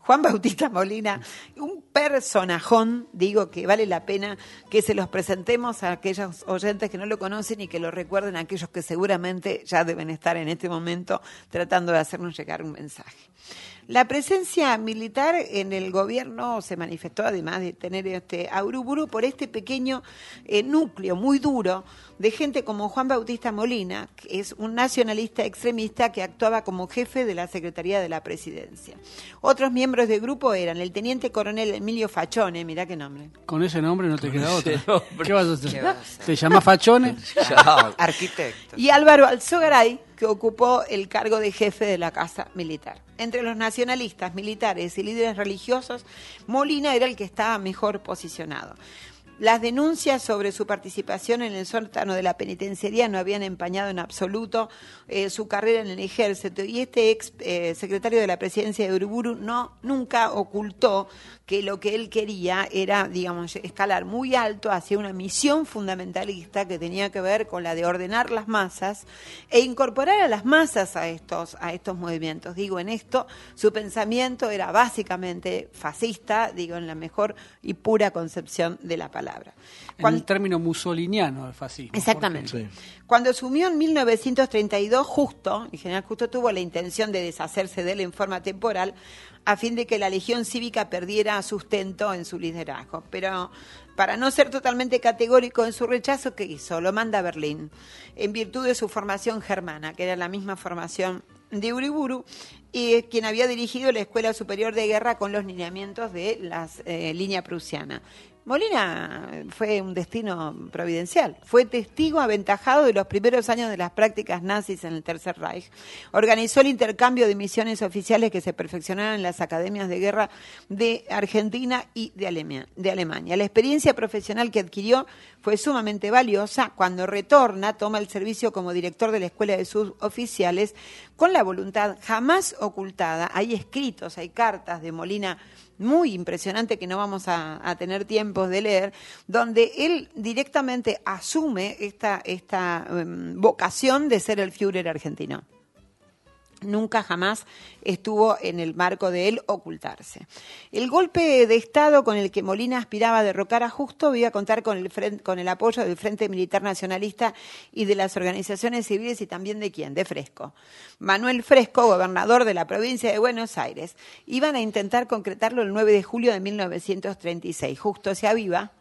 Juan Bautista Molina, un personajón, digo que vale la pena que se los presentemos a aquellos oyentes que no lo conocen y que lo recuerden a aquellos que seguramente ya deben estar en este momento tratando de hacernos llegar un mensaje. La presencia militar en el gobierno se manifestó, además de tener este a Uruburu, por este pequeño eh, núcleo muy duro de gente como Juan Bautista Molina, que es un nacionalista extremista que actuaba como jefe de la Secretaría de la Presidencia. Otros miembros del grupo eran el teniente coronel Emilio Fachone, mirá qué nombre. Con ese nombre no te queda nombre. ¿Qué vas a hacer? ¿Te llamas Fachone? *laughs* Arquitecto. y Álvaro Alzogaray, ocupó el cargo de jefe de la Casa Militar. Entre los nacionalistas, militares y líderes religiosos, Molina era el que estaba mejor posicionado. Las denuncias sobre su participación en el sótano de la penitenciaría no habían empañado en absoluto eh, su carrera en el ejército y este ex eh, secretario de la presidencia de Uruburu no nunca ocultó que lo que él quería era, digamos, escalar muy alto hacia una misión fundamentalista que tenía que ver con la de ordenar las masas e incorporar a las masas a estos, a estos movimientos. Digo, en esto su pensamiento era básicamente fascista, digo, en la mejor y pura concepción de la palabra. En el término musoliniano del fascismo. Exactamente. Cuando asumió en 1932, justo, el general Justo tuvo la intención de deshacerse de él en forma temporal, a fin de que la Legión Cívica perdiera sustento en su liderazgo. Pero para no ser totalmente categórico en su rechazo, ¿qué hizo? Lo manda a Berlín, en virtud de su formación germana, que era la misma formación de Uriburu, y quien había dirigido la Escuela Superior de Guerra con los lineamientos de la eh, línea prusiana. Molina fue un destino providencial. Fue testigo aventajado de los primeros años de las prácticas nazis en el Tercer Reich. Organizó el intercambio de misiones oficiales que se perfeccionaron en las academias de guerra de Argentina y de, Alemania. La experiencia profesional que adquirió fue sumamente valiosa. Cuando retorna, toma el servicio como director de la Escuela de sus oficiales con la voluntad jamás ocultada. Hay escritos, hay cartas de Molina muy impresionante que no vamos a, tener tiempos de leer, donde él directamente asume esta, esta em, vocación de ser el Führer argentino nunca jamás estuvo en el marco de él ocultarse. El golpe de Estado con el que Molina aspiraba a derrocar a Justo iba a contar con el, con el apoyo del Frente Militar Nacionalista y de las organizaciones civiles y también de quién, de Fresco. Manuel Fresco, gobernador de la provincia de Buenos Aires, iban a intentar concretarlo el 9 de julio de 1936. Justo se aviva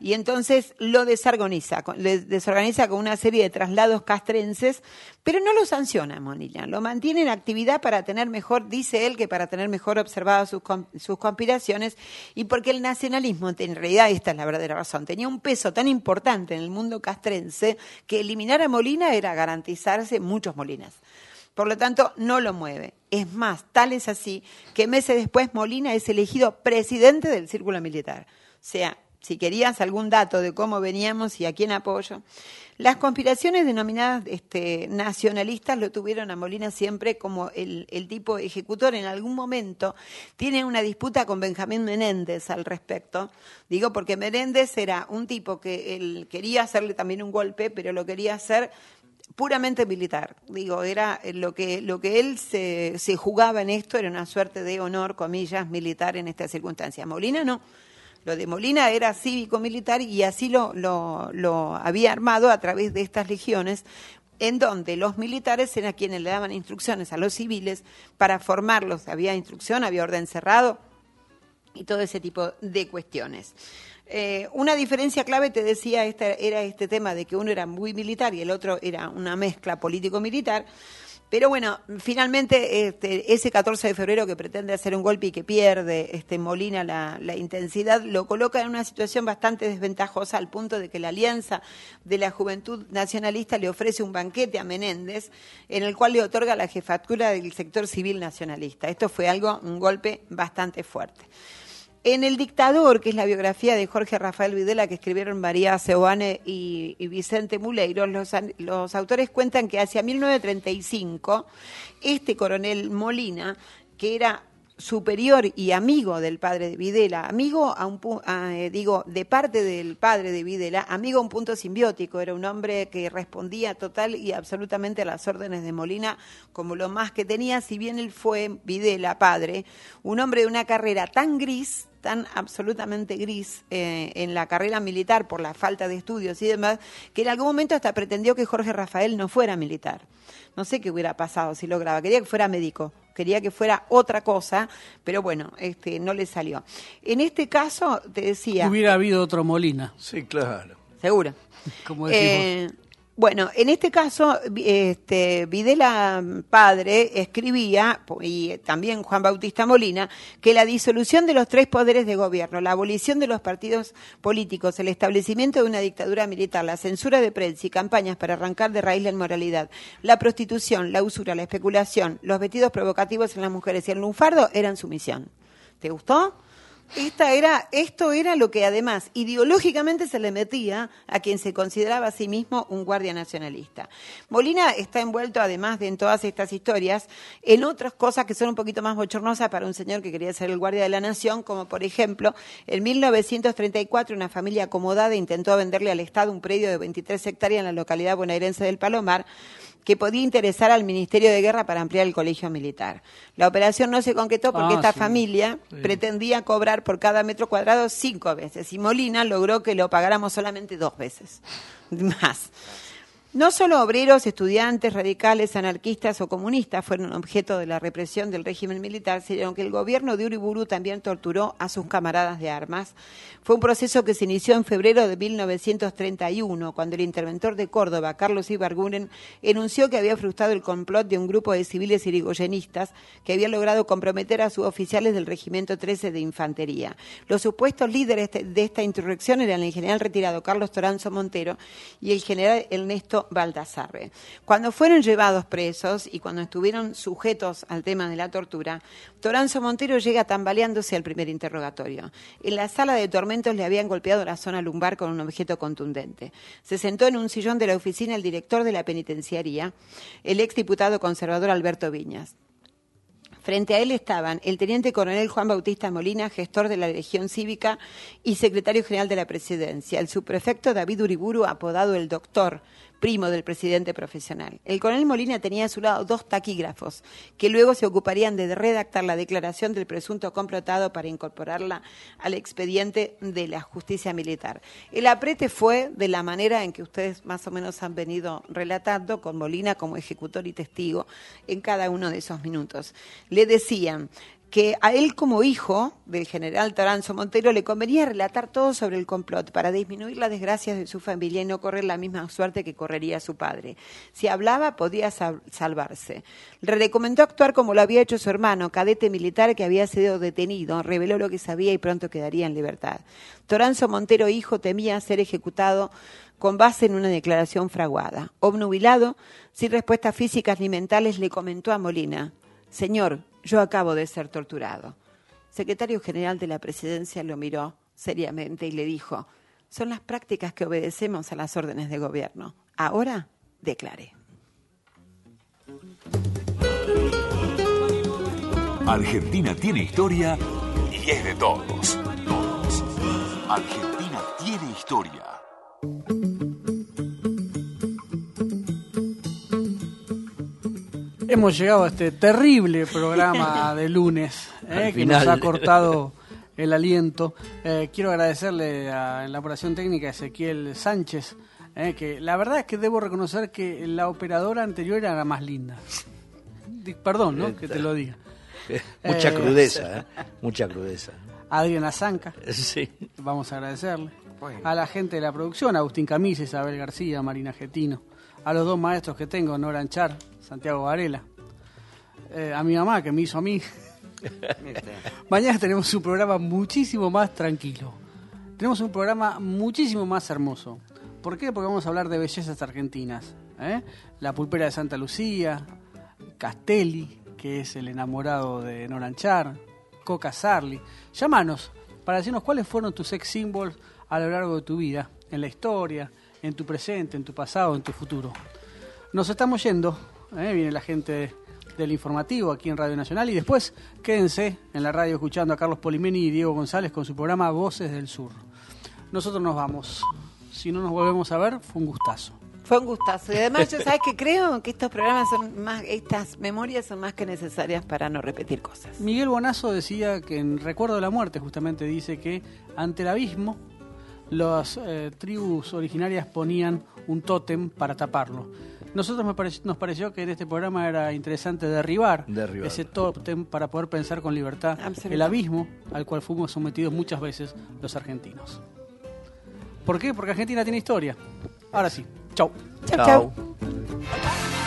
y entonces lo desorganiza, desorganiza con una serie de traslados castrenses, pero no lo sanciona Monilla, lo mantiene en actividad para tener mejor, dice él, que para tener mejor observadas sus, sus conspiraciones y porque el nacionalismo, en realidad esta es la verdadera razón, tenía un peso tan importante en el mundo castrense que eliminar a Molina era garantizarse muchos Molinas. Por lo tanto, no lo mueve. Es más, tal es así que meses después Molina es elegido presidente del Círculo Militar. O sea, si querías algún dato de cómo veníamos y a quién apoyo. Las conspiraciones denominadas este, nacionalistas lo tuvieron a Molina siempre como el, tipo ejecutor. En algún momento tiene una disputa con Benjamín Menéndez al respecto. Digo porque Menéndez era un tipo que él quería hacerle también un golpe, pero lo quería hacer puramente militar. Digo, era lo que, lo que él se, se jugaba en esto, era una suerte de honor, comillas, militar en esta circunstancia. Molina no lo de Molina era cívico-militar y así lo, lo, había armado a través de estas legiones en donde los militares eran quienes le daban instrucciones a los civiles para formarlos. Había instrucción, había orden cerrado y todo ese tipo de cuestiones. Eh, una diferencia clave, te decía, era este tema de que uno era muy militar y el otro era una mezcla político-militar. Pero bueno, finalmente este, ese 14 de febrero que pretende hacer un golpe y que pierde este, Molina la, la, intensidad, lo coloca en una situación bastante desventajosa al punto de que la Alianza de la Juventud Nacionalista le ofrece un banquete a Menéndez en el cual le otorga la jefatura del sector civil nacionalista. Esto fue algo, un golpe bastante fuerte. En El Dictador, que es la biografía de Jorge Rafael Videla que escribieron María Seoane y, Vicente Muleiro, los, los autores cuentan que hacia 1935 este coronel Molina, que era superior y amigo del padre de Videla, amigo a un eh, digo de parte del padre de Videla, amigo a un punto simbiótico, era un hombre que respondía total y absolutamente a las órdenes de Molina como lo más que tenía, si bien él fue Videla padre, un hombre de una carrera tan gris tan absolutamente gris eh, en la carrera militar por la falta de estudios y demás, que en algún momento hasta pretendió que Jorge Rafael no fuera militar. No sé qué hubiera pasado si lograba, quería que fuera médico, quería que fuera otra cosa, pero bueno, este no le salió. En este caso, te decía... Hubiera habido otro Molina. Sí, claro. Seguro. *laughs* Como decimos. Eh, bueno, en este caso, este, Videla padre escribía, y también Juan Bautista Molina, que la disolución de los tres poderes de gobierno, la abolición de los partidos políticos, el establecimiento de una dictadura militar, la censura de prensa y campañas para arrancar de raíz la inmoralidad, la prostitución, la usura, la especulación, los vestidos provocativos en las mujeres y el lunfardo eran su misión. ¿Te gustó? Esta era, esto era lo que además ideológicamente se le metía a quien se consideraba a sí mismo un guardia nacionalista. Molina está envuelto, además de en todas estas historias, en otras cosas que son un poquito más bochornosas para un señor que quería ser el guardia de la nación, como por ejemplo, en 1934 una familia acomodada intentó venderle al Estado un predio de 23 hectáreas en la localidad bonaerense del Palomar, que podía interesar al Ministerio de Guerra para ampliar el colegio militar. La operación no se concretó porque Ah, esta sí. familia Sí. pretendía cobrar por cada metro cuadrado cinco veces y Molina logró que lo pagáramos solamente dos veces *laughs* más. No solo obreros, estudiantes, radicales, anarquistas o comunistas fueron objeto de la represión del régimen militar, sino que el gobierno de Uriburu también torturó a sus camaradas de armas. Fue un proceso que se inició en febrero de 1931, cuando el interventor de Córdoba, Carlos Ibarguren, enunció que había frustrado el complot de un grupo de civiles irigoyenistas que había logrado comprometer a suboficiales del Regimiento 13 de Infantería. Los supuestos líderes de esta insurrección eran el general retirado Carlos Toranzo Montero y el general Ernesto Baldassarre. Cuando fueron llevados presos y cuando estuvieron sujetos al tema de la tortura, Toranzo Montero llega tambaleándose al primer interrogatorio. En la sala de tormentos le habían golpeado la zona lumbar con un objeto contundente. Se sentó en un sillón de la oficina el director de la penitenciaría, el exdiputado conservador Alberto Viñas. Frente a él estaban el teniente coronel Juan Bautista Molina, gestor de la Legión Cívica y secretario general de la Presidencia, el subprefecto David Uriburu, apodado el Doctor, primo del presidente profesional. El coronel Molina tenía a su lado dos taquígrafos, que luego se ocuparían de redactar la declaración del presunto complotado para incorporarla al expediente de la justicia militar. El aprete fue de la manera en que ustedes más o menos han venido relatando, con Molina como ejecutor y testigo en cada uno de esos minutos. Le decían que a él como hijo del general Toranzo Montero le convenía relatar todo sobre el complot para disminuir las desgracias de su familia y no correr la misma suerte que correría su padre. Si hablaba podía sal- salvarse. Le recomendó actuar como lo había hecho su hermano, cadete militar que había sido detenido, reveló lo que sabía y pronto quedaría en libertad. Toranzo Montero hijo temía ser ejecutado con base en una declaración fraguada. Obnubilado, sin respuestas físicas ni mentales, le comentó a Molina, Señor, yo acabo de ser torturado. Secretario General de la Presidencia lo miró seriamente y le dijo, son las prácticas que obedecemos a las órdenes de gobierno. Ahora declaré. Argentina tiene historia y es de. Todos. Argentina tiene historia. Hemos llegado a este terrible programa *laughs* de lunes, eh, que nos ha cortado el aliento. Eh, quiero agradecerle a, en la operación técnica a Ezequiel Sánchez, eh, que la verdad es que debo reconocer que la operadora anterior era la más linda. Perdón, ¿no? Que te lo diga. *laughs* Mucha crudeza, ¿eh? Mucha crudeza. Adriana Zanca. Sí. Vamos a agradecerle. A la gente de la producción, Agustín Camisa, Isabel García, Marina Getino. A los dos maestros que tengo, Nora Anchar, Santiago Varela. Eh, a mi mamá, que me hizo a mí. Mañana tenemos un programa muchísimo más tranquilo. Tenemos un programa muchísimo más hermoso. ¿Por qué? Porque vamos a hablar de bellezas argentinas. ¿eh? La pulpera de Santa Lucía, Castelli, que es el enamorado de Noranchar, Coca Sarli. Llámanos para decirnos cuáles fueron tus sex symbols a lo largo de tu vida, en la historia, en tu presente, en tu pasado, en tu futuro. Nos estamos yendo, ¿eh? viene la gente del informativo aquí en Radio Nacional y después quédense en la radio escuchando a Carlos Polimeni y Diego González con su programa Voces del Sur. Nosotros nos vamos. Si no nos volvemos a ver, fue un gustazo. Fue un gustazo. Y además, yo *laughs* sabes que creo que estos programas son más, estas memorias son más que necesarias para no repetir cosas. Miguel Bonazo decía que en Recuerdo de la Muerte justamente dice que ante el abismo las eh, tribus originarias ponían un tótem para taparlo. Nosotros me nos pareció que en este programa era interesante derribar, Derribar. ese tótem para poder pensar con libertad el abismo al cual fuimos sometidos muchas veces los argentinos. ¿Por qué? Porque Argentina tiene historia. Ahora sí. Chau. Chau, chau.